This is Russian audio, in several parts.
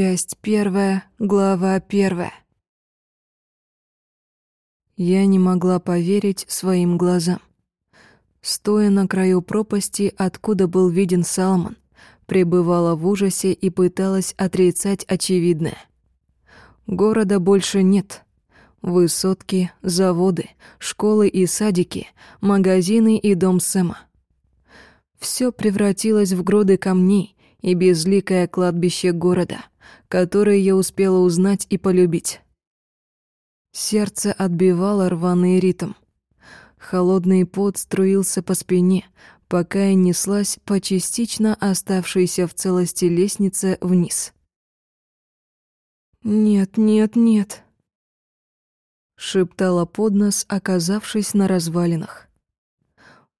Часть первая, глава первая. Я не могла поверить своим глазам. Стоя на краю пропасти, откуда был виден Салман, пребывала в ужасе и пыталась отрицать очевидное. Города больше нет. Высотки, заводы, школы и садики, магазины и дом Сэма. Все превратилось в груды камней и безликое кладбище города, которое я успела узнать и полюбить. Сердце отбивало рваный ритм. Холодный пот струился по спине, пока я неслась по частично оставшейся в целости лестнице вниз. «Нет, нет, нет», — шептала под нос, оказавшись на развалинах.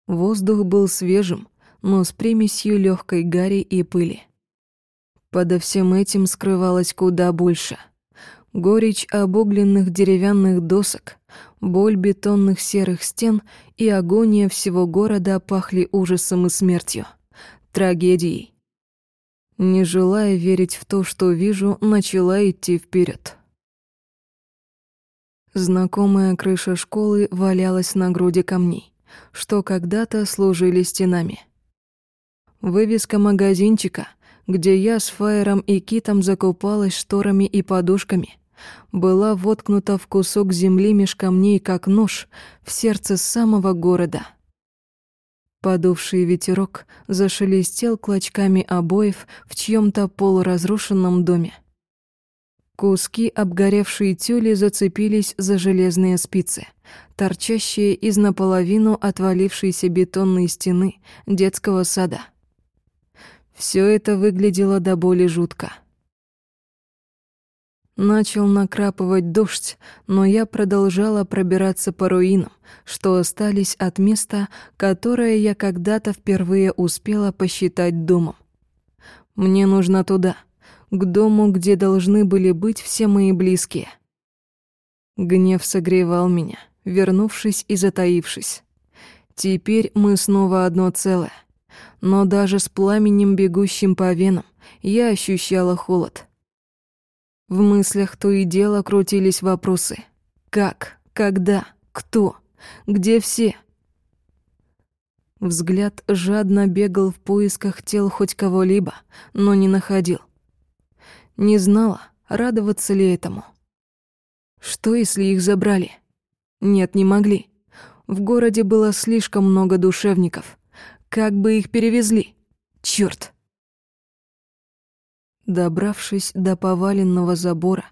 Воздух был свежим, но с примесью легкой гари и пыли. Подо всем этим скрывалось куда больше. Горечь обугленных деревянных досок, боль бетонных серых стен и агония всего города пахли ужасом и смертью, трагедией. Не желая верить в то, что вижу, начала идти вперед. Знакомая крыша школы валялась на груди камней, что когда-то служили стенами. Вывеска магазинчика, где я с Фаером и Китом закупалась шторами и подушками, была воткнута в кусок земли меж камней, как нож, в сердце самого города. Подувший ветерок зашелестел клочками обоев в чьем-то полуразрушенном доме. Куски обгоревшей тюли зацепились за железные спицы, торчащие из наполовину отвалившейся бетонной стены детского сада. Все это выглядело до боли жутко. Начал накрапывать дождь, но я продолжала пробираться по руинам, что остались от места, которое я когда-то впервые успела посчитать домом. Мне нужно туда, к дому, где должны были быть все мои близкие. Гнев согревал меня, вернувшись и затаившись. Теперь мы снова одно целое — но даже с пламенем, бегущим по венам, я ощущала холод. В мыслях то и дело крутились вопросы. Как? Когда? Кто? Где все? Взгляд жадно бегал в поисках тел хоть кого-либо, но не находил. Не знала, радоваться ли этому. Что, если их забрали? Нет, не могли. В городе было слишком много душевников. Как бы их перевезли? Чёрт! Добравшись до поваленного забора,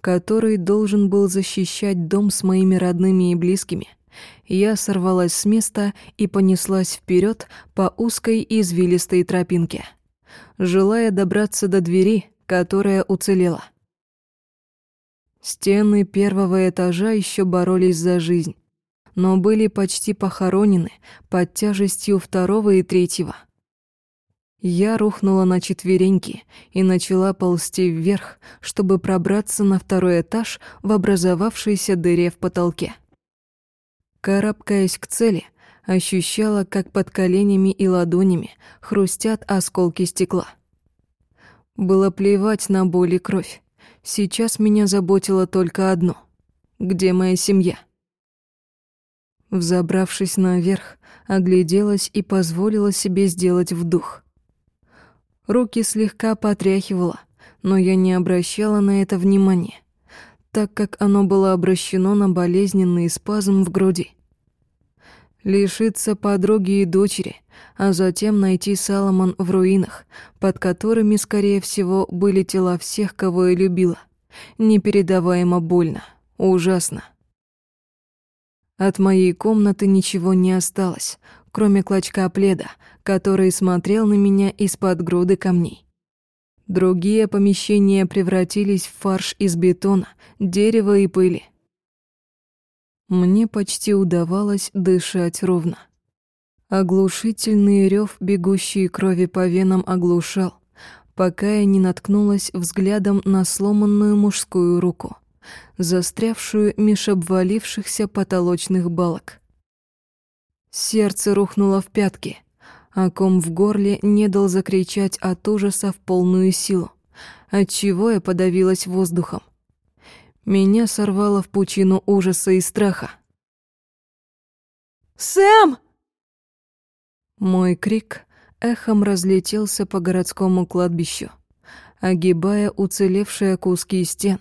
который должен был защищать дом с моими родными и близкими, я сорвалась с места и понеслась вперед по узкой извилистой тропинке, желая добраться до двери, которая уцелела. Стены первого этажа еще боролись за жизнь, но были почти похоронены под тяжестью второго и третьего. Я рухнула на четвереньки и начала ползти вверх, чтобы пробраться на второй этаж в образовавшейся дыре в потолке. Карабкаясь к цели, ощущала, как под коленями и ладонями хрустят осколки стекла. Было плевать на боль и кровь. Сейчас меня заботило только одно — где моя семья? Взобравшись наверх, огляделась и позволила себе сделать вдох. Руки слегка потряхивала, но я не обращала на это внимания, так как оно было обращено на болезненный спазм в груди. Лишиться подруги и дочери, а затем найти Саломон в руинах, под которыми, скорее всего, были тела всех, кого я любила. Непередаваемо больно, ужасно. От моей комнаты ничего не осталось, кроме клочка пледа, который смотрел на меня из-под груды камней. Другие помещения превратились в фарш из бетона, дерева и пыли. Мне почти удавалось дышать ровно. Оглушительный рев, бегущий крови по венам, оглушал, пока я не наткнулась взглядом на сломанную мужскую руку застрявшую меж обвалившихся потолочных балок. Сердце рухнуло в пятки, а ком в горле не дал закричать от ужаса в полную силу, отчего я подавилась воздухом. Меня сорвало в пучину ужаса и страха. «Сэм!» Мой крик эхом разлетелся по городскому кладбищу, огибая уцелевшие куски стен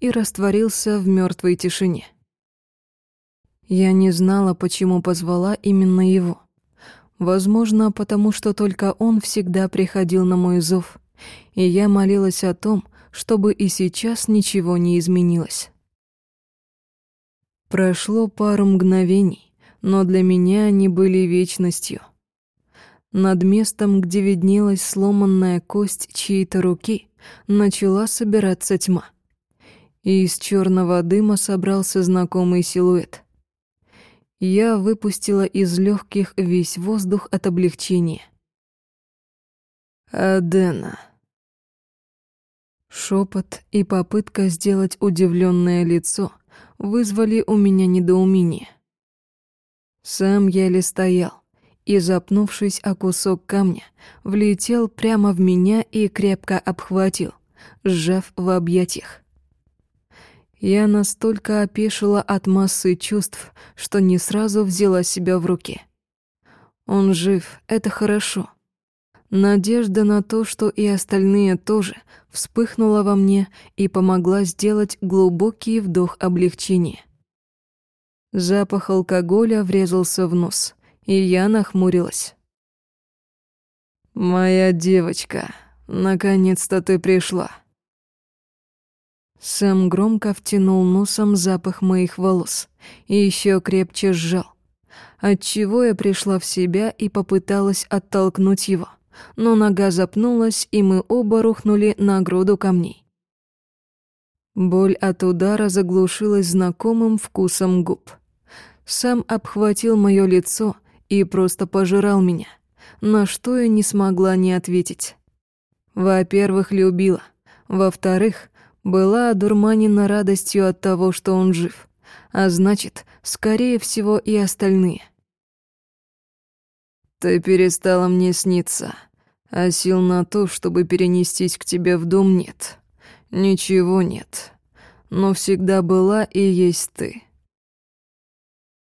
и растворился в мертвой тишине. Я не знала, почему позвала именно его. Возможно, потому что только он всегда приходил на мой зов, и я молилась о том, чтобы и сейчас ничего не изменилось. Прошло пару мгновений, но для меня они были вечностью. Над местом, где виднелась сломанная кость чьей-то руки, начала собираться тьма. И из черного дыма собрался знакомый силуэт. Я выпустила из легких весь воздух от облегчения. «Адена». Шепот и попытка сделать удивленное лицо вызвали у меня недоумение. Сам еле стоял и, запнувшись о кусок камня, влетел прямо в меня и крепко обхватил, сжав в объятиях. Я настолько опешила от массы чувств, что не сразу взяла себя в руки. Он жив, это хорошо. Надежда на то, что и остальные тоже, вспыхнула во мне и помогла сделать глубокий вдох облегчения. Запах алкоголя врезался в нос, и я нахмурилась. «Моя девочка, наконец-то ты пришла», Сэм громко втянул носом запах моих волос и еще крепче сжал. Отчего я пришла в себя и попыталась оттолкнуть его, но нога запнулась, и мы оба рухнули на груду камней. Боль от удара заглушилась знакомым вкусом губ. Сам обхватил мое лицо и просто пожирал меня, на что я не смогла не ответить. Во-первых, любила. Во-вторых, была одурманена радостью от того, что он жив, а значит, скорее всего, и остальные. «Ты перестала мне сниться, а сил на то, чтобы перенестись к тебе в дом, нет. Ничего нет, но всегда была и есть ты».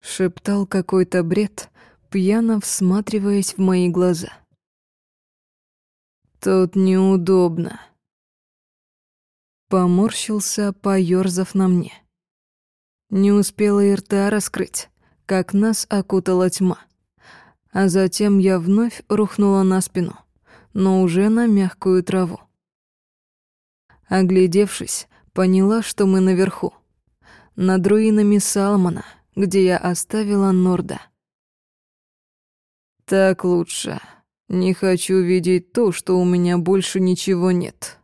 Шептал какой-то бред, пьяно всматриваясь в мои глаза. «Тут неудобно», Поморщился, поёрзав на мне. Не успела и рта раскрыть, как нас окутала тьма. А затем я вновь рухнула на спину, но уже на мягкую траву. Оглядевшись, поняла, что мы наверху, над руинами Салмана, где я оставила Норда. «Так лучше. Не хочу видеть то, что у меня больше ничего нет».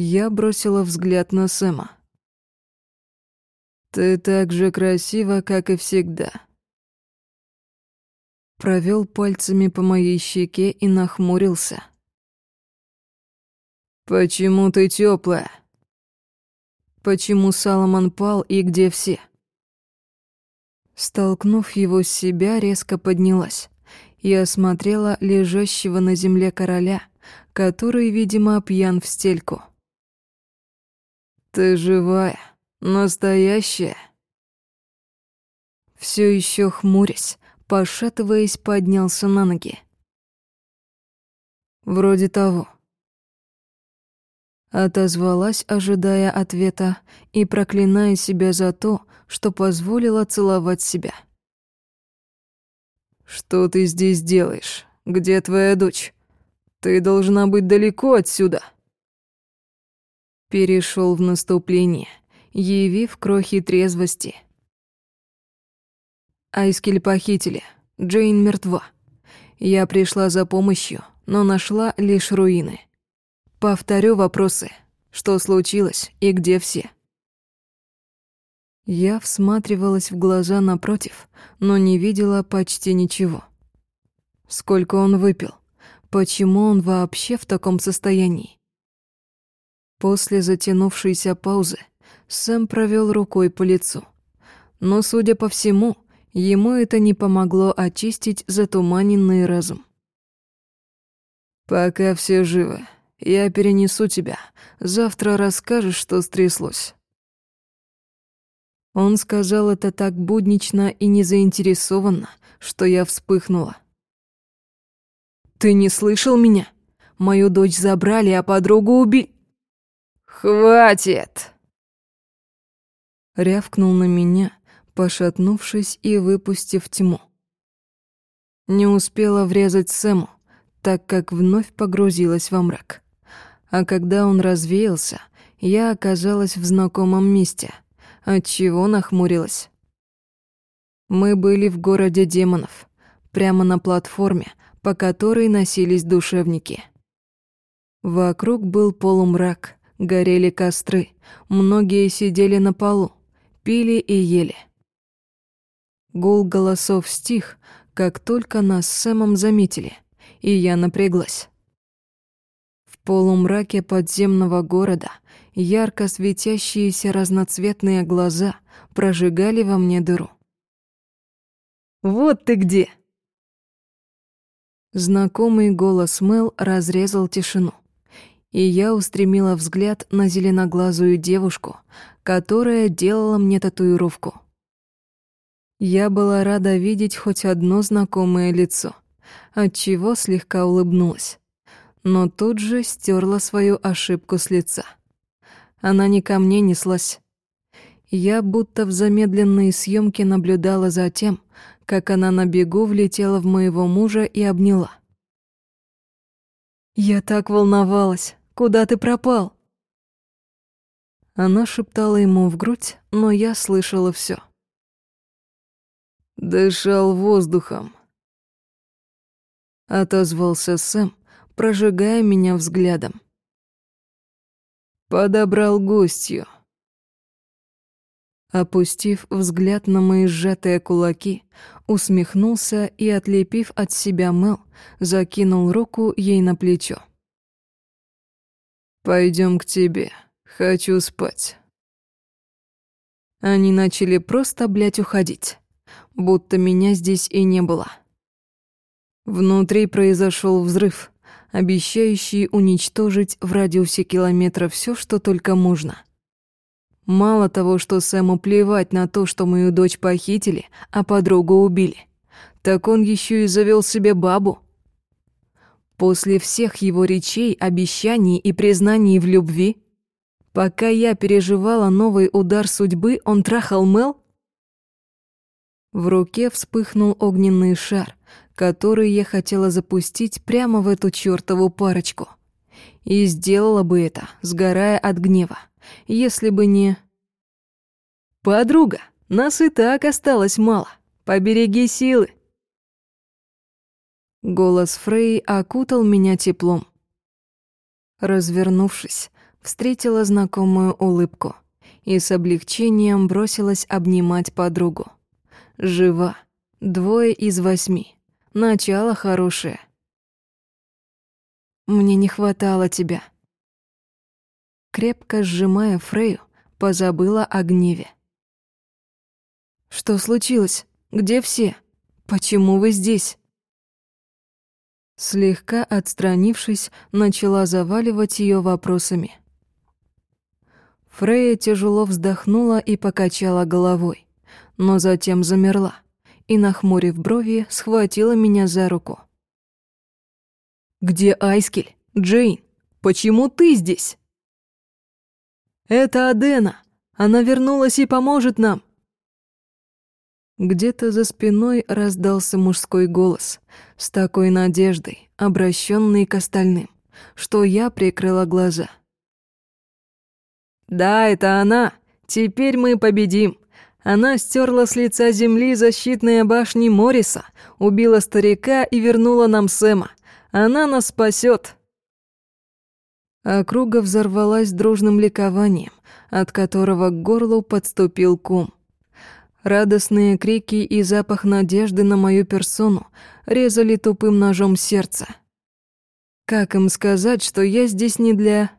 Я бросила взгляд на Сэма. «Ты так же красива, как и всегда». Провел пальцами по моей щеке и нахмурился. «Почему ты теплая? Почему Саломон пал и где все?» Столкнув его с себя, резко поднялась и осмотрела лежащего на земле короля, который, видимо, пьян в стельку. Ты живая, настоящая. Все еще хмурясь, пошатываясь, поднялся на ноги. Вроде того. Отозвалась, ожидая ответа и проклиная себя за то, что позволила целовать себя. «Что ты здесь делаешь? Где твоя дочь? Ты должна быть далеко отсюда!» Перешел в наступление, явив крохи трезвости. Айскель похитили, Джейн мертва. Я пришла за помощью, но нашла лишь руины. Повторю вопросы. Что случилось и где все? Я всматривалась в глаза напротив, но не видела почти ничего. Сколько он выпил? Почему он вообще в таком состоянии? После затянувшейся паузы Сэм провел рукой по лицу. Но, судя по всему, ему это не помогло очистить затуманенный разум. «Пока все живы. Я перенесу тебя. Завтра расскажешь, что стряслось». Он сказал это так буднично и незаинтересованно, что я вспыхнула. «Ты не слышал меня? Мою дочь забрали, а подругу убили...» «Хватит!» Рявкнул на меня, пошатнувшись и выпустив тьму. Не успела врезать Сэму, так как вновь погрузилась во мрак. А когда он развеялся, я оказалась в знакомом месте, отчего нахмурилась. Мы были в городе демонов, прямо на платформе, по которой носились душевники. Вокруг был полумрак, горели костры, многие сидели на полу, пили и ели. Гул голосов стих, как только нас с Сэмом заметили, и я напряглась. В полумраке подземного города ярко светящиеся разноцветные глаза прожигали во мне дыру. «Вот ты где!» Знакомый голос Мэл разрезал тишину, и я устремила взгляд на зеленоглазую девушку, которая делала мне татуировку. Я была рада видеть хоть одно знакомое лицо, отчего слегка улыбнулась, но тут же стерла свою ошибку с лица. Она не ко мне неслась. Я будто в замедленной съемке наблюдала за тем, как она на бегу влетела в моего мужа и обняла. «Я так волновалась! Куда ты пропал?» Она шептала ему в грудь, но я слышала все. «Дышал воздухом», — отозвался Сэм, прожигая меня взглядом. «Подобрал гостью». Опустив взгляд на мои сжатые кулаки, усмехнулся и, отлепив от себя Мел, закинул руку ей на плечо. «Пойдем к тебе. Хочу спать». Они начали просто, блядь, уходить будто меня здесь и не было. Внутри произошел взрыв, обещающий уничтожить в радиусе километра все, что только можно. Мало того, что Сэму плевать на то, что мою дочь похитили, а подругу убили, так он еще и завел себе бабу. После всех его речей, обещаний и признаний в любви, пока я переживала новый удар судьбы, он трахал Мел? В руке вспыхнул огненный шар, который я хотела запустить прямо в эту чёртову парочку. И сделала бы это, сгорая от гнева, если бы не... «Подруга, нас и так осталось мало. Побереги силы!» Голос Фрей окутал меня теплом. Развернувшись, встретила знакомую улыбку и с облегчением бросилась обнимать подругу. Жива. Двое из восьми. Начало хорошее. Мне не хватало тебя. Крепко сжимая Фрею, позабыла о гневе. Что случилось? Где все? Почему вы здесь? Слегка отстранившись, начала заваливать ее вопросами. Фрея тяжело вздохнула и покачала головой но затем замерла и, нахмурив брови, схватила меня за руку. «Где Айскель? Джейн? Почему ты здесь?» «Это Адена. Она вернулась и поможет нам». Где-то за спиной раздался мужской голос с такой надеждой, обращенный к остальным, что я прикрыла глаза. «Да, это она. Теперь мы победим. Она стерла с лица земли защитные башни Морриса, убила старика и вернула нам Сэма. Она нас спасет. Округа взорвалась дружным ликованием, от которого к горлу подступил кум. Радостные крики и запах надежды на мою персону резали тупым ножом сердце. Как им сказать, что я здесь не для...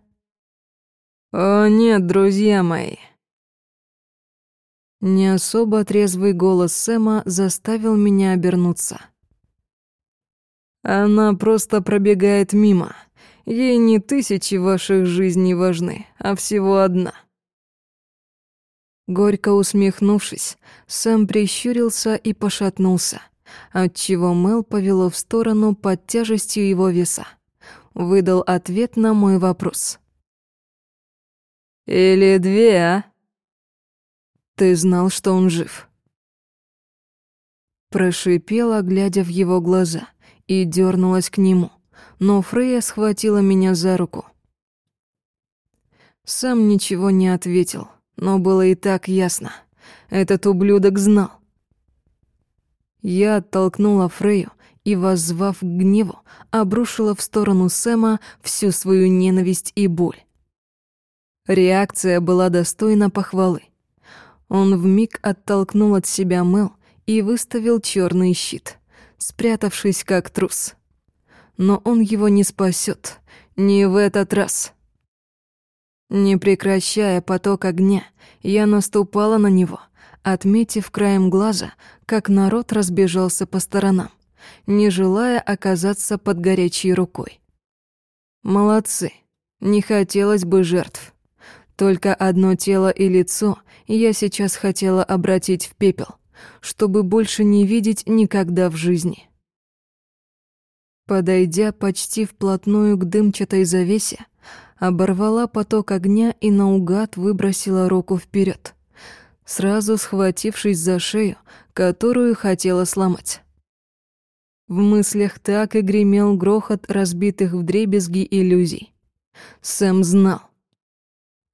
О нет, друзья мои, не особо трезвый голос Сэма заставил меня обернуться. Она просто пробегает мимо. Ей не тысячи ваших жизней важны, а всего одна. Горько усмехнувшись, Сэм прищурился и пошатнулся, отчего Мел повело в сторону под тяжестью его веса. Выдал ответ на мой вопрос. «Или две, а?» «Ты знал, что он жив?» Прошипела, глядя в его глаза, и дернулась к нему, но Фрея схватила меня за руку. Сам ничего не ответил, но было и так ясно. Этот ублюдок знал. Я оттолкнула Фрею и, воззвав к гневу, обрушила в сторону Сэма всю свою ненависть и боль. Реакция была достойна похвалы. Он вмиг оттолкнул от себя Мэл и выставил черный щит, спрятавшись как трус. Но он его не спасет, не в этот раз. Не прекращая поток огня, я наступала на него, отметив краем глаза, как народ разбежался по сторонам, не желая оказаться под горячей рукой. Молодцы, не хотелось бы жертв. Только одно тело и лицо я сейчас хотела обратить в пепел, чтобы больше не видеть никогда в жизни. Подойдя почти вплотную к дымчатой завесе, оборвала поток огня и наугад выбросила руку вперед, сразу схватившись за шею, которую хотела сломать. В мыслях так и гремел грохот разбитых вдребезги иллюзий. Сэм знал.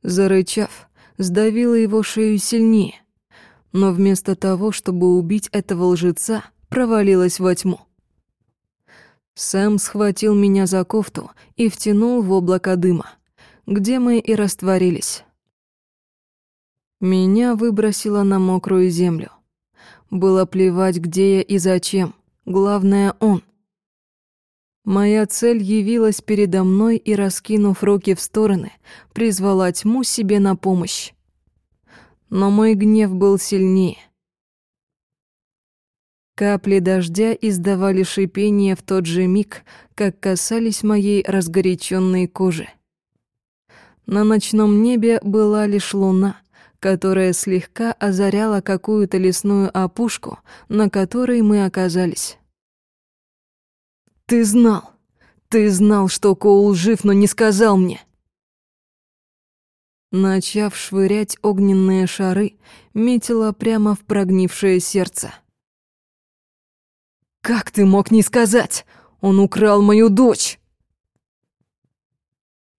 Зарычав, сдавила его шею сильнее, но вместо того, чтобы убить этого лжеца, провалилась во тьму. Сэм схватил меня за кофту и втянул в облако дыма, где мы и растворились. Меня выбросило на мокрую землю. Было плевать, где я и зачем, главное — он. Моя цель явилась передо мной и, раскинув руки в стороны, призвала тьму себе на помощь но мой гнев был сильнее. Капли дождя издавали шипение в тот же миг, как касались моей разгоряченной кожи. На ночном небе была лишь луна, которая слегка озаряла какую-то лесную опушку, на которой мы оказались. «Ты знал! Ты знал, что Коул жив, но не сказал мне!» Начав швырять огненные шары, метила прямо в прогнившее сердце. «Как ты мог не сказать? Он украл мою дочь!»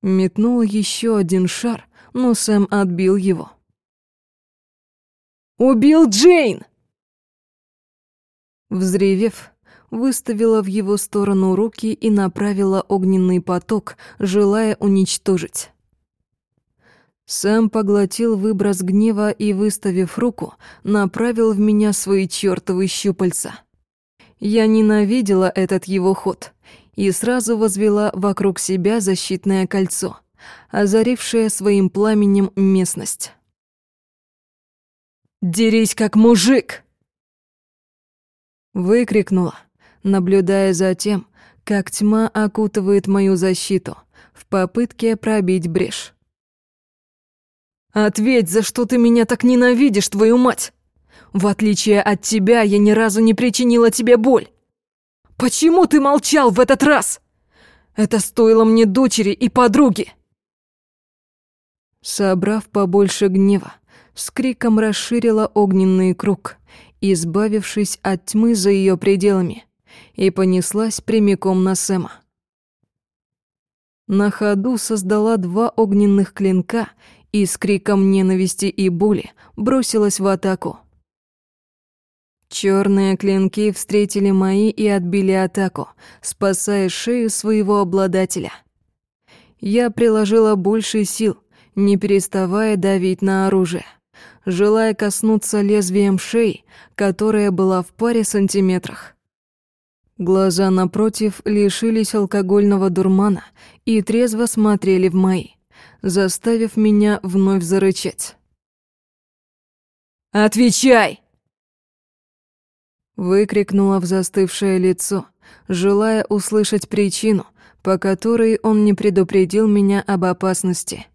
Метнул еще один шар, но Сэм отбил его. «Убил Джейн!» Взревев, выставила в его сторону руки и направила огненный поток, желая уничтожить. Сэм поглотил выброс гнева и, выставив руку, направил в меня свои чёртовы щупальца. Я ненавидела этот его ход и сразу возвела вокруг себя защитное кольцо, озарившее своим пламенем местность. «Дерись как мужик!» Выкрикнула, наблюдая за тем, как тьма окутывает мою защиту в попытке пробить брешь. Ответь, за что ты меня так ненавидишь, твою мать? В отличие от тебя, я ни разу не причинила тебе боль. Почему ты молчал в этот раз? Это стоило мне дочери и подруги. Собрав побольше гнева, с криком расширила огненный круг, избавившись от тьмы за ее пределами, и понеслась прямиком на Сэма. На ходу создала два огненных клинка и с криком ненависти и боли бросилась в атаку. Черные клинки встретили мои и отбили атаку, спасая шею своего обладателя. Я приложила больше сил, не переставая давить на оружие, желая коснуться лезвием шеи, которая была в паре сантиметрах. Глаза напротив лишились алкогольного дурмана и трезво смотрели в мои заставив меня вновь зарычать. «Отвечай!» Выкрикнула в застывшее лицо, желая услышать причину, по которой он не предупредил меня об опасности.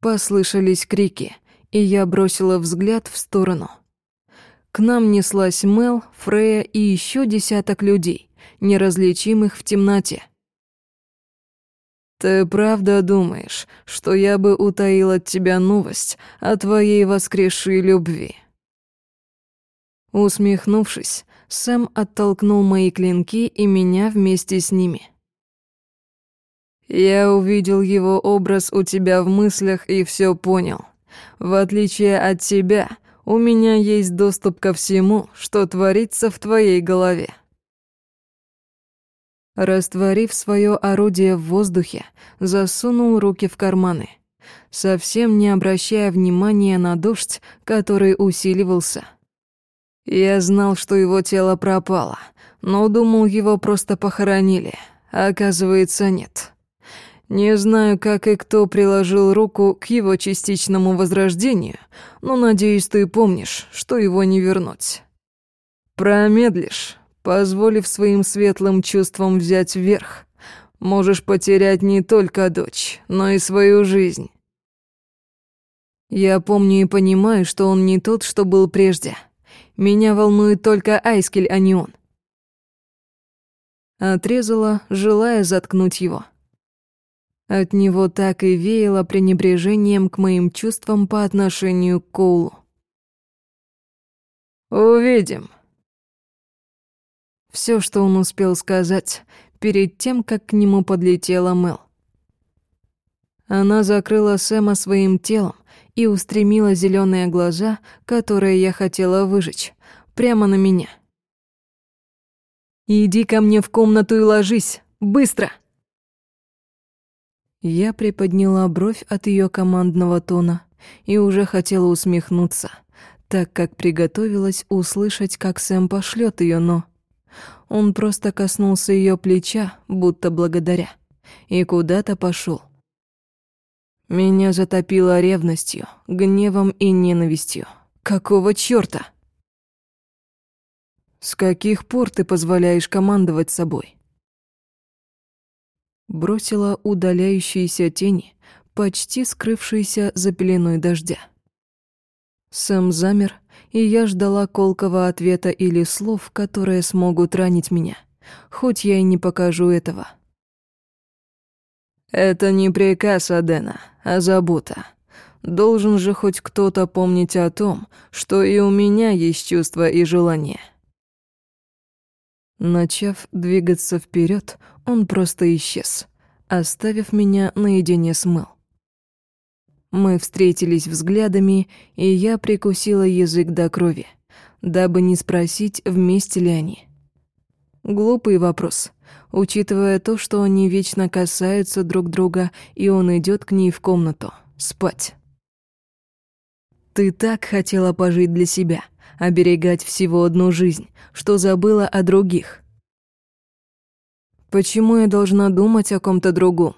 Послышались крики, и я бросила взгляд в сторону. К нам неслась Мел, Фрея и еще десяток людей, неразличимых в темноте. «Ты правда думаешь, что я бы утаил от тебя новость о твоей воскресшей любви?» Усмехнувшись, Сэм оттолкнул мои клинки и меня вместе с ними. «Я увидел его образ у тебя в мыслях и все понял. В отличие от тебя, у меня есть доступ ко всему, что творится в твоей голове». Растворив свое орудие в воздухе, засунул руки в карманы, совсем не обращая внимания на дождь, который усиливался. Я знал, что его тело пропало, но думал, его просто похоронили, а оказывается, нет. Не знаю, как и кто приложил руку к его частичному возрождению, но надеюсь, ты помнишь, что его не вернуть. Промедлишь, позволив своим светлым чувствам взять вверх, можешь потерять не только дочь, но и свою жизнь. Я помню и понимаю, что он не тот, что был прежде — меня волнует только Айскель, а не он. Отрезала, желая заткнуть его. От него так и веяло пренебрежением к моим чувствам по отношению к Коулу. «Увидим». Все, что он успел сказать, перед тем, как к нему подлетела Мел. Она закрыла Сэма своим телом, и устремила зеленые глаза, которые я хотела выжечь, прямо на меня. «Иди ко мне в комнату и ложись! Быстро!» Я приподняла бровь от ее командного тона и уже хотела усмехнуться, так как приготовилась услышать, как Сэм пошлет ее, но... Он просто коснулся ее плеча, будто благодаря, и куда-то пошел. Меня затопило ревностью, гневом и ненавистью. Какого чёрта? С каких пор ты позволяешь командовать собой? Бросила удаляющиеся тени, почти скрывшиеся за пеленой дождя. Сэм замер, и я ждала колкого ответа или слов, которые смогут ранить меня, хоть я и не покажу этого. «Это не приказ Адена, а забота. Должен же хоть кто-то помнить о том, что и у меня есть чувства и желания». Начав двигаться вперед, он просто исчез, оставив меня наедине с Мэл. Мы встретились взглядами, и я прикусила язык до крови, дабы не спросить, вместе ли они. Глупый вопрос, учитывая то, что они вечно касаются друг друга, и он идет к ней в комнату спать. Ты так хотела пожить для себя, оберегать всего одну жизнь, что забыла о других. Почему я должна думать о ком-то другом?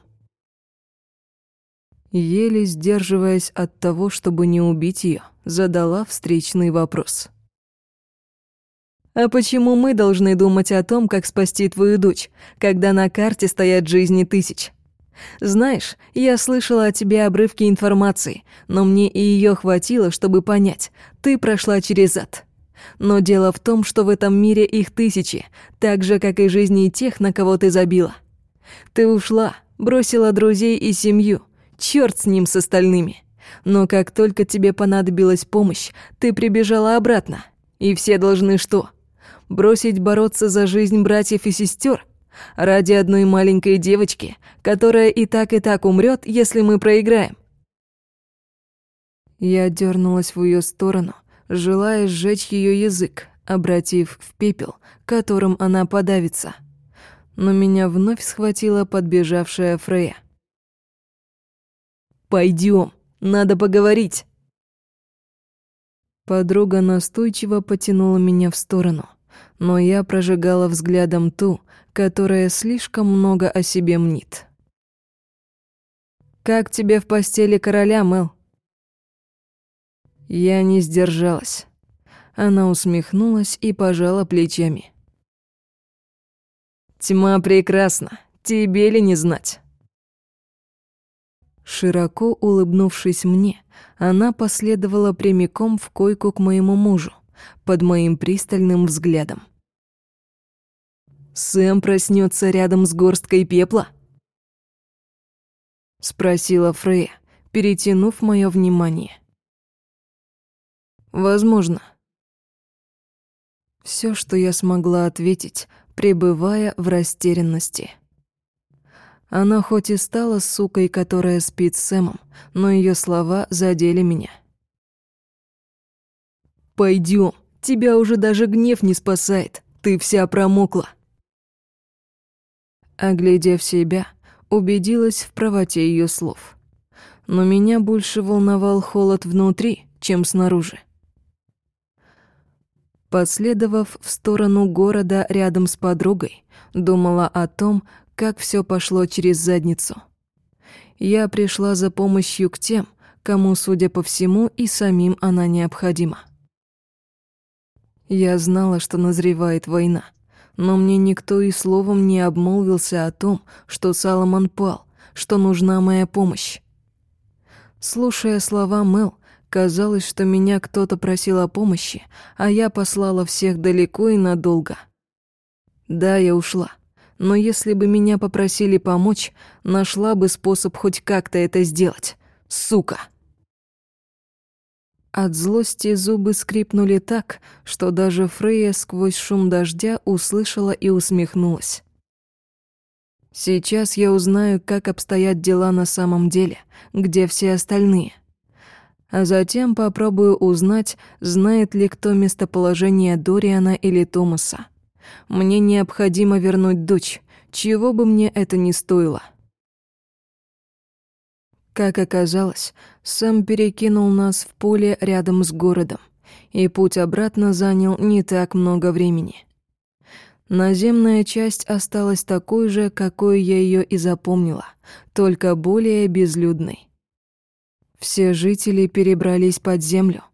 Еле сдерживаясь от того, чтобы не убить ее, задала встречный вопрос. А почему мы должны думать о том, как спасти твою дочь, когда на карте стоят жизни тысяч? Знаешь, я слышала о тебе обрывки информации, но мне и ее хватило, чтобы понять, ты прошла через ад. Но дело в том, что в этом мире их тысячи, так же, как и жизни тех, на кого ты забила. Ты ушла, бросила друзей и семью, черт с ним с остальными. Но как только тебе понадобилась помощь, ты прибежала обратно. И все должны что? Бросить бороться за жизнь братьев и сестер ради одной маленькой девочки, которая и так и так умрет, если мы проиграем. Я дернулась в ее сторону, желая сжечь ее язык, обратив в пепел, которым она подавится. Но меня вновь схватила подбежавшая Фрея. Пойдем, надо поговорить. Подруга настойчиво потянула меня в сторону но я прожигала взглядом ту, которая слишком много о себе мнит. «Как тебе в постели короля, Мэл?» Я не сдержалась. Она усмехнулась и пожала плечами. Тьма прекрасна, тебе ли не знать?» Широко улыбнувшись мне, она последовала прямиком в койку к моему мужу, под моим пристальным взглядом. «Сэм проснется рядом с горсткой пепла?» — спросила Фрея, перетянув мое внимание. «Возможно». Все, что я смогла ответить, пребывая в растерянности. Она хоть и стала сукой, которая спит с Сэмом, но ее слова задели меня. Пойдем, тебя уже даже гнев не спасает, ты вся промокла. Оглядев себя, убедилась в правоте ее слов. Но меня больше волновал холод внутри, чем снаружи. Последовав в сторону города рядом с подругой, думала о том, как все пошло через задницу. Я пришла за помощью к тем, кому, судя по всему, и самим она необходима. Я знала, что назревает война, но мне никто и словом не обмолвился о том, что Саломон пал, что нужна моя помощь. Слушая слова Мэл, казалось, что меня кто-то просил о помощи, а я послала всех далеко и надолго. Да, я ушла, но если бы меня попросили помочь, нашла бы способ хоть как-то это сделать. Сука!» От злости зубы скрипнули так, что даже Фрейя сквозь шум дождя услышала и усмехнулась. Сейчас я узнаю, как обстоят дела на самом деле, где все остальные. А затем попробую узнать, знает ли кто местоположение Дориана или Томаса. Мне необходимо вернуть дочь, чего бы мне это ни стоило. Как оказалось, Сэм перекинул нас в поле рядом с городом, и путь обратно занял не так много времени. Наземная часть осталась такой же, какой я ее и запомнила, только более безлюдной. Все жители перебрались под землю.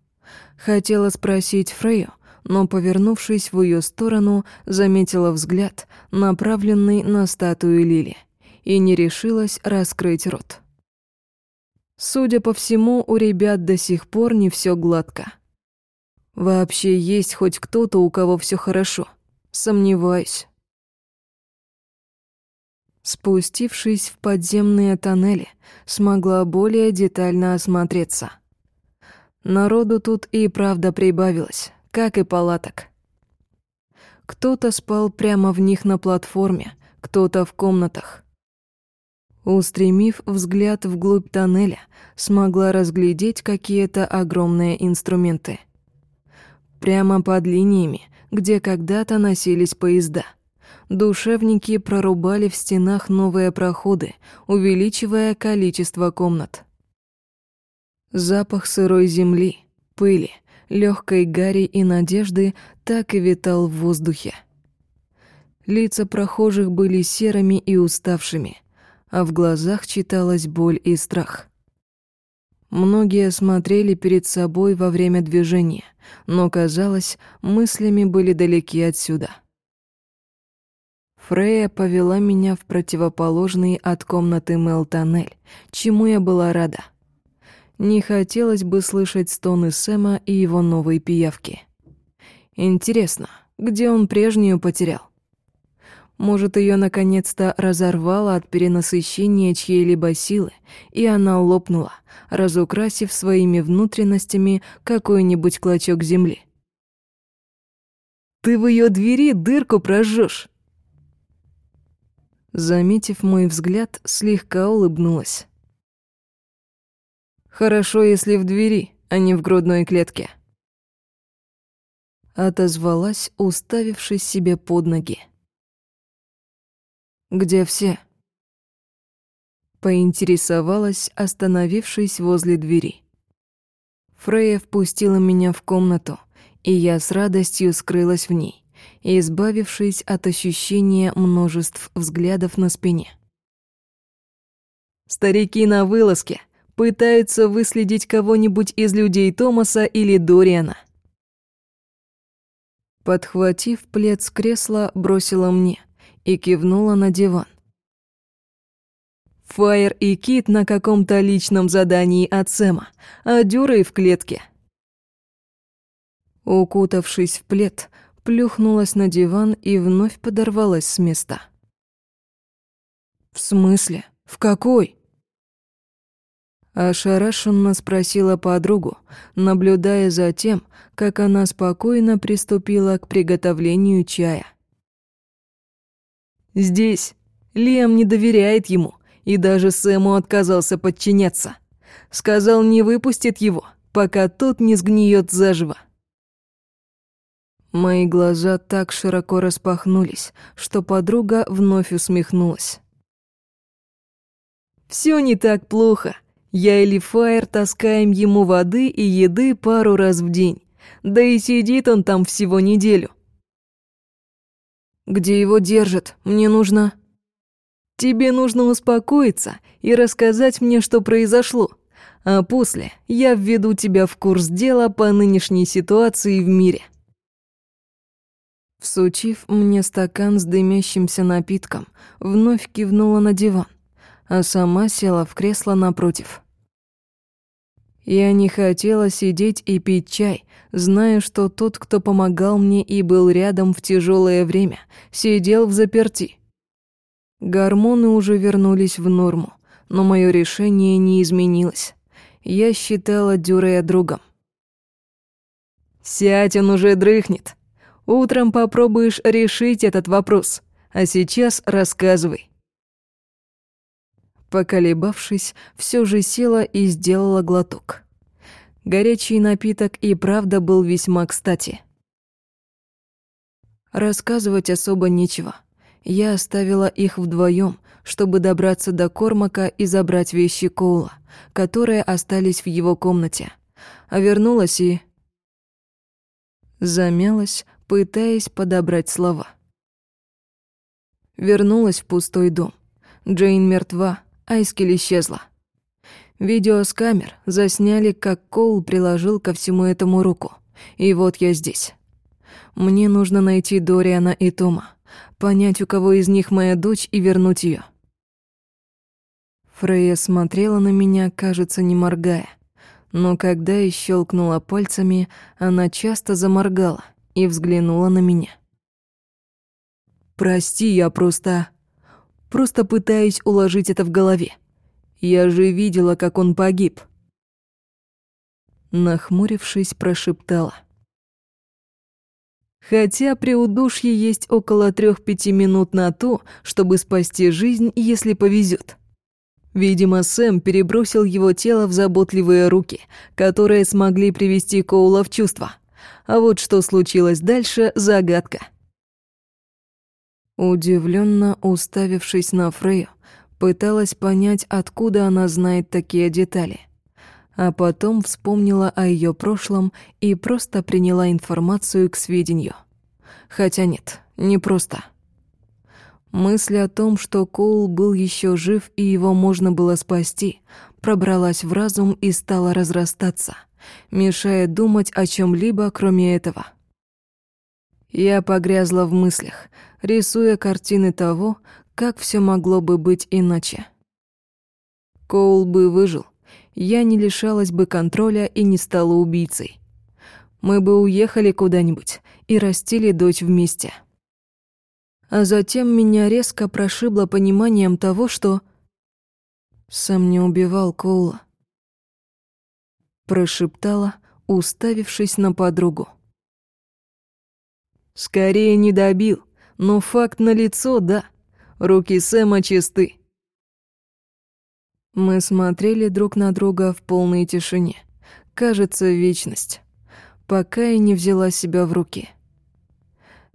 Хотела спросить Фрею, но, повернувшись в ее сторону, заметила взгляд, направленный на статую Лили, и не решилась раскрыть рот. Судя по всему, у ребят до сих пор не все гладко. Вообще есть хоть кто-то, у кого все хорошо? Сомневаюсь. Спустившись в подземные тоннели, смогла более детально осмотреться. Народу тут и правда прибавилось, как и палаток. Кто-то спал прямо в них на платформе, кто-то в комнатах. Устремив взгляд вглубь тоннеля, смогла разглядеть какие-то огромные инструменты. Прямо под линиями, где когда-то носились поезда. Душевники прорубали в стенах новые проходы, увеличивая количество комнат. Запах сырой земли, пыли, легкой гари и надежды так и витал в воздухе. Лица прохожих были серыми и уставшими, а в глазах читалась боль и страх. Многие смотрели перед собой во время движения, но, казалось, мыслями были далеки отсюда. Фрея повела меня в противоположный от комнаты Мел тоннель, чему я была рада. Не хотелось бы слышать стоны Сэма и его новой пиявки. Интересно, где он прежнюю потерял? Может, ее наконец-то разорвало от перенасыщения чьей-либо силы, и она лопнула, разукрасив своими внутренностями какой-нибудь клочок земли. «Ты в ее двери дырку прожжешь!» Заметив мой взгляд, слегка улыбнулась. Хорошо, если в двери, а не в грудной клетке. Отозвалась, уставившись себе под ноги. «Где все?» Поинтересовалась, остановившись возле двери. Фрея впустила меня в комнату, и я с радостью скрылась в ней, избавившись от ощущения множеств взглядов на спине. «Старики на вылазке!» пытаются выследить кого-нибудь из людей Томаса или Дориана. Подхватив плед с кресла, бросила мне и кивнула на диван. Фаер и Кит на каком-то личном задании от Сэма, а Дюрей в клетке. Укутавшись в плед, плюхнулась на диван и вновь подорвалась с места. «В смысле? В какой?» Ошарашенно спросила подругу, наблюдая за тем, как она спокойно приступила к приготовлению чая. «Здесь. Лиам не доверяет ему, и даже Сэму отказался подчиняться. Сказал, не выпустит его, пока тот не сгниет заживо». Мои глаза так широко распахнулись, что подруга вновь усмехнулась. «Всё не так плохо. Я или Фаер таскаем ему воды и еды пару раз в день. Да и сидит он там всего неделю. Где его держат? Мне нужно... Тебе нужно успокоиться и рассказать мне, что произошло. А после я введу тебя в курс дела по нынешней ситуации в мире. Всучив мне стакан с дымящимся напитком, вновь кивнула на диван, а сама села в кресло напротив. Я не хотела сидеть и пить чай, зная, что тот, кто помогал мне и был рядом в тяжелое время, сидел в заперти. Гормоны уже вернулись в норму, но мое решение не изменилось. Я считала Дюрея другом. «Сядь, он уже дрыхнет. Утром попробуешь решить этот вопрос, а сейчас рассказывай». Поколебавшись, все же села и сделала глоток. Горячий напиток и правда был весьма кстати. Рассказывать особо нечего. Я оставила их вдвоем, чтобы добраться до Кормака и забрать вещи Коула, которые остались в его комнате. А вернулась и... Замялась, пытаясь подобрать слова. Вернулась в пустой дом. Джейн мертва, Айскель исчезла. Видео с камер засняли, как Коул приложил ко всему этому руку. И вот я здесь. Мне нужно найти Дориана и Тома, понять, у кого из них моя дочь, и вернуть ее. Фрея смотрела на меня, кажется, не моргая. Но когда я щелкнула пальцами, она часто заморгала и взглянула на меня. «Прости, я просто...» Просто пытаюсь уложить это в голове. Я же видела, как он погиб. Нахмурившись, прошептала. Хотя при удушье есть около трех-пяти минут на то, чтобы спасти жизнь, если повезет. Видимо, Сэм перебросил его тело в заботливые руки, которые смогли привести Коула в чувство. А вот что случилось дальше – загадка. Удивленно уставившись на Фрею, пыталась понять, откуда она знает такие детали. А потом вспомнила о ее прошлом и просто приняла информацию к сведению. Хотя нет, не просто. Мысль о том, что Коул был еще жив и его можно было спасти, пробралась в разум и стала разрастаться, мешая думать о чем либо кроме этого. Я погрязла в мыслях, рисуя картины того, как все могло бы быть иначе. Коул бы выжил, я не лишалась бы контроля и не стала убийцей. Мы бы уехали куда-нибудь и растили дочь вместе. А затем меня резко прошибло пониманием того, что... Сам не убивал Коула. Прошептала, уставившись на подругу. Скорее не добил, но факт налицо, да. Руки Сэма чисты. Мы смотрели друг на друга в полной тишине. Кажется, вечность. Пока я не взяла себя в руки.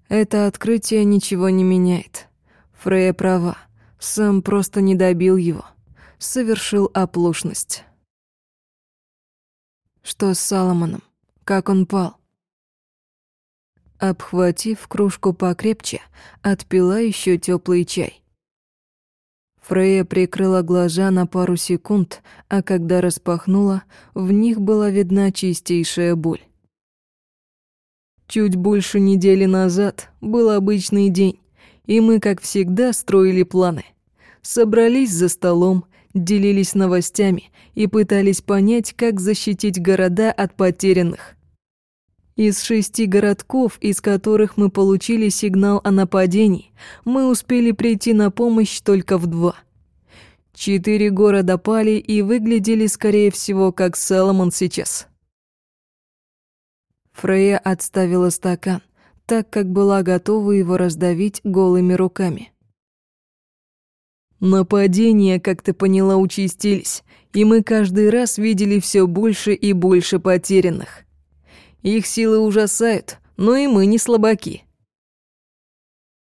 Это открытие ничего не меняет. Фрея права. Сэм просто не добил его. Совершил оплошность. Что с Саломоном? Как он пал? Обхватив кружку покрепче, отпила еще теплый чай. Фрея прикрыла глаза на пару секунд, а когда распахнула, в них была видна чистейшая боль. Чуть больше недели назад был обычный день, и мы, как всегда, строили планы. Собрались за столом, делились новостями и пытались понять, как защитить города от потерянных. Из шести городков, из которых мы получили сигнал о нападении, мы успели прийти на помощь только в два. Четыре города пали и выглядели, скорее всего, как Соломон сейчас. Фрея отставила стакан, так как была готова его раздавить голыми руками. Нападения, как ты поняла, участились, и мы каждый раз видели все больше и больше потерянных. Их силы ужасают, но и мы не слабаки.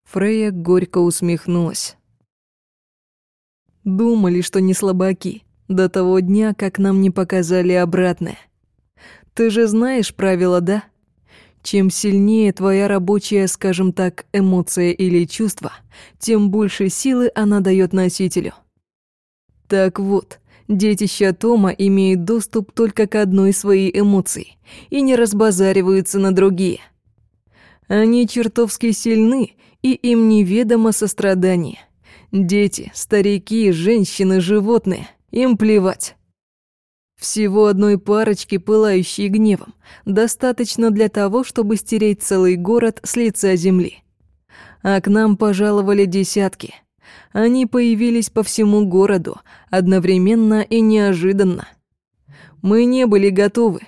Фрея горько усмехнулась. Думали, что не слабаки, до того дня, как нам не показали обратное. Ты же знаешь правила, да? Чем сильнее твоя рабочая, скажем так, эмоция или чувство, тем больше силы она дает носителю. Так вот, детища Тома имеют доступ только к одной своей эмоции и не разбазариваются на другие. Они чертовски сильны, и им неведомо сострадание. Дети, старики, женщины, животные, им плевать. Всего одной парочки, пылающей гневом, достаточно для того, чтобы стереть целый город с лица земли. А к нам пожаловали десятки. Они появились по всему городу, одновременно и неожиданно. Мы не были готовы.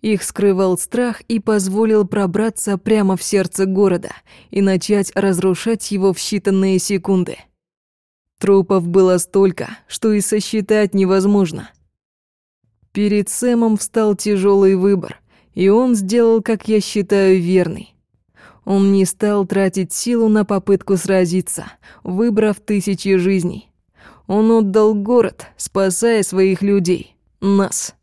Их скрывал страх и позволил пробраться прямо в сердце города и начать разрушать его в считанные секунды. Трупов было столько, что и сосчитать невозможно — Перед Сэмом встал тяжелый выбор, и он сделал, как я считаю, верный. Он не стал тратить силу на попытку сразиться, выбрав тысячи жизней. Он отдал город, спасая своих людей, нас.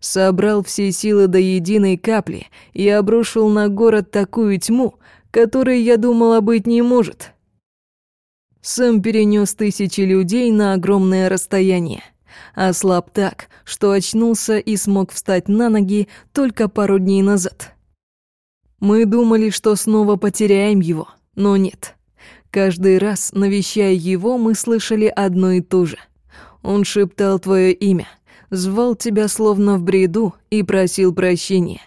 Собрал все силы до единой капли и обрушил на город такую тьму, которой я думала быть не может. Сэм перенес тысячи людей на огромное расстояние — ослаб так, что очнулся и смог встать на ноги только пару дней назад. Мы думали, что снова потеряем его, но нет. Каждый раз, навещая его, мы слышали одно и то же. Он шептал твое имя, звал тебя словно в бреду и просил прощения.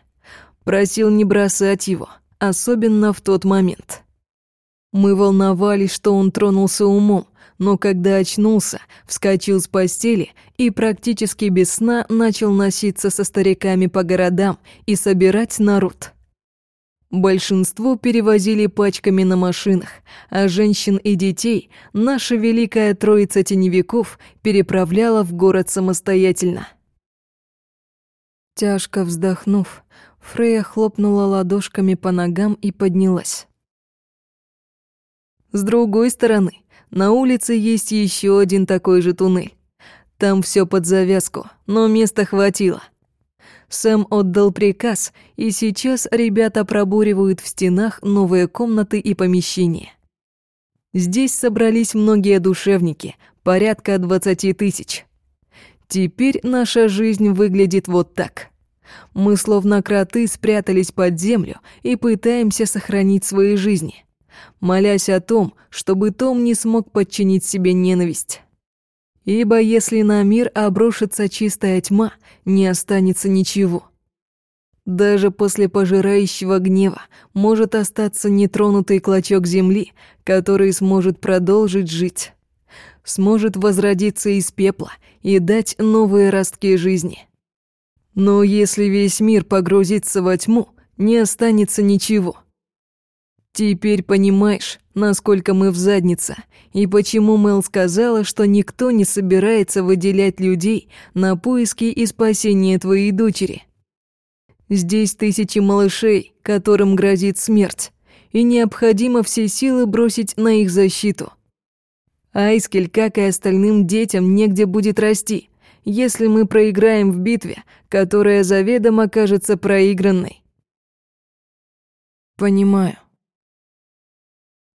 Просил не бросать его, особенно в тот момент. Мы волновались, что он тронулся умом, но когда очнулся, вскочил с постели и практически без сна начал носиться со стариками по городам и собирать народ. Большинство перевозили пачками на машинах, а женщин и детей наша великая троица теневиков переправляла в город самостоятельно. Тяжко вздохнув, Фрея хлопнула ладошками по ногам и поднялась. С другой стороны, на улице есть еще один такой же туннель. Там все под завязку, но места хватило. Сэм отдал приказ, и сейчас ребята пробуривают в стенах новые комнаты и помещения. Здесь собрались многие душевники, порядка двадцати тысяч. Теперь наша жизнь выглядит вот так. Мы словно кроты спрятались под землю и пытаемся сохранить свои жизни молясь о том, чтобы Том не смог подчинить себе ненависть. Ибо если на мир обрушится чистая тьма, не останется ничего. Даже после пожирающего гнева может остаться нетронутый клочок земли, который сможет продолжить жить. Сможет возродиться из пепла и дать новые ростки жизни. Но если весь мир погрузится во тьму, не останется ничего — Теперь понимаешь, насколько мы в заднице, и почему Мэл сказала, что никто не собирается выделять людей на поиски и спасение твоей дочери. Здесь тысячи малышей, которым грозит смерть, и необходимо все силы бросить на их защиту. Айскель, как и остальным детям, негде будет расти, если мы проиграем в битве, которая заведомо кажется проигранной. Понимаю.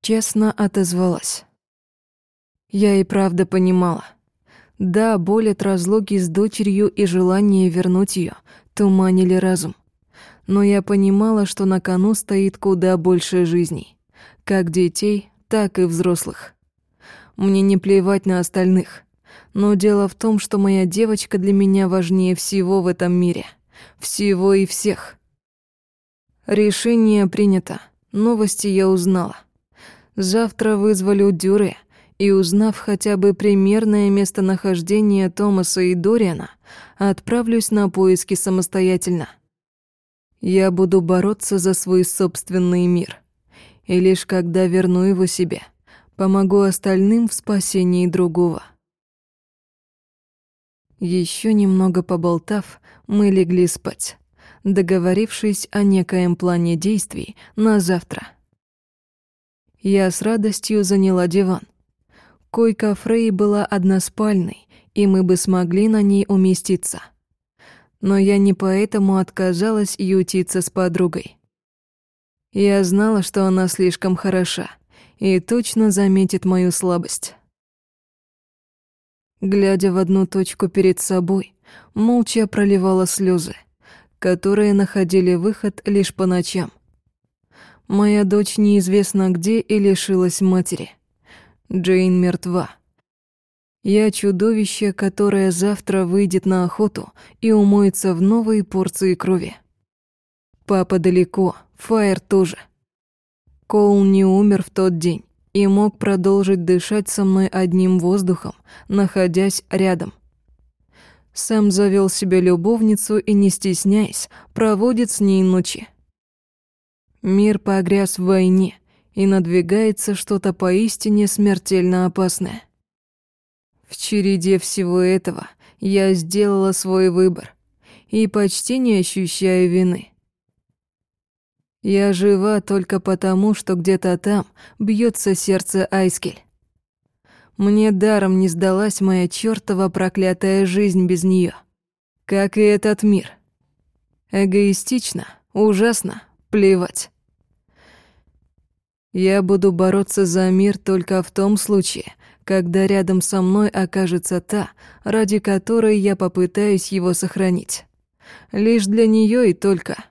Честно отозвалась. Я и правда понимала. Да, боль от разлуки с дочерью и желание вернуть ее туманили разум. Но я понимала, что на кону стоит куда больше жизней. Как детей, так и взрослых. Мне не плевать на остальных. Но дело в том, что моя девочка для меня важнее всего в этом мире. Всего и всех. Решение принято. Новости я узнала. Завтра вызволю Дюре, и узнав хотя бы примерное местонахождение Томаса и Дориана, отправлюсь на поиски самостоятельно. Я буду бороться за свой собственный мир. И лишь когда верну его себе, помогу остальным в спасении другого. Еще немного поболтав, мы легли спать, договорившись о некоем плане действий на завтра. Я с радостью заняла диван. Койка Фрей была односпальной, и мы бы смогли на ней уместиться но я не поэтому отказалась ютиться с подругой. Я знала, что она слишком хороша и точно заметит мою слабость. Глядя в одну точку перед собой, молча проливала слезы, которые находили выход лишь по ночам. Моя дочь неизвестно где и лишилась матери. Джейн мертва. Я чудовище, которое завтра выйдет на охоту и умоется в новой порции крови. Папа далеко, Фаер тоже. Коул не умер в тот день и мог продолжить дышать со мной одним воздухом, находясь рядом. Сам завел себе любовницу и, не стесняясь, проводит с ней ночи. Мир погряз в войне, и надвигается что-то поистине смертельно опасное. В череде всего этого я сделала свой выбор и почти не ощущаю вины. Я жива только потому, что где-то там бьется сердце Айскель. Мне даром не сдалась моя чертова проклятая жизнь без нее, как и этот мир. Эгоистично, ужасно, плевать. Я буду бороться за мир только в том случае, когда рядом со мной окажется та, ради которой я попытаюсь его сохранить. Лишь для нее и только.